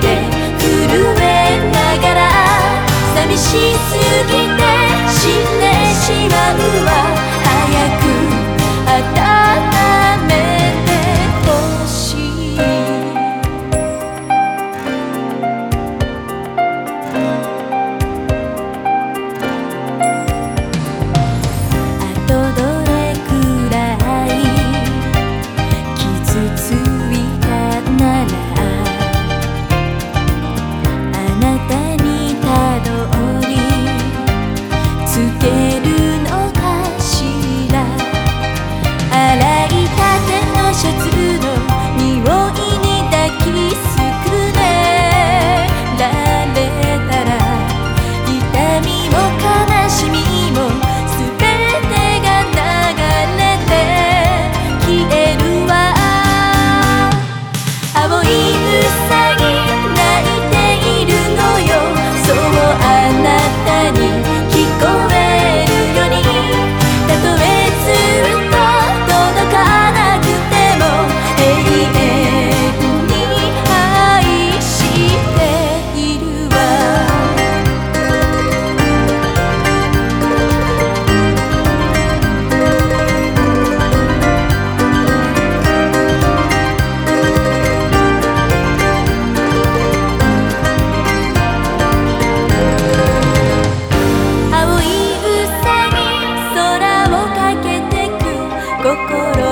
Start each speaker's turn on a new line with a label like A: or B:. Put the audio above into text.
A: て震えながら寂しすぎて死んでしまうわ。ける心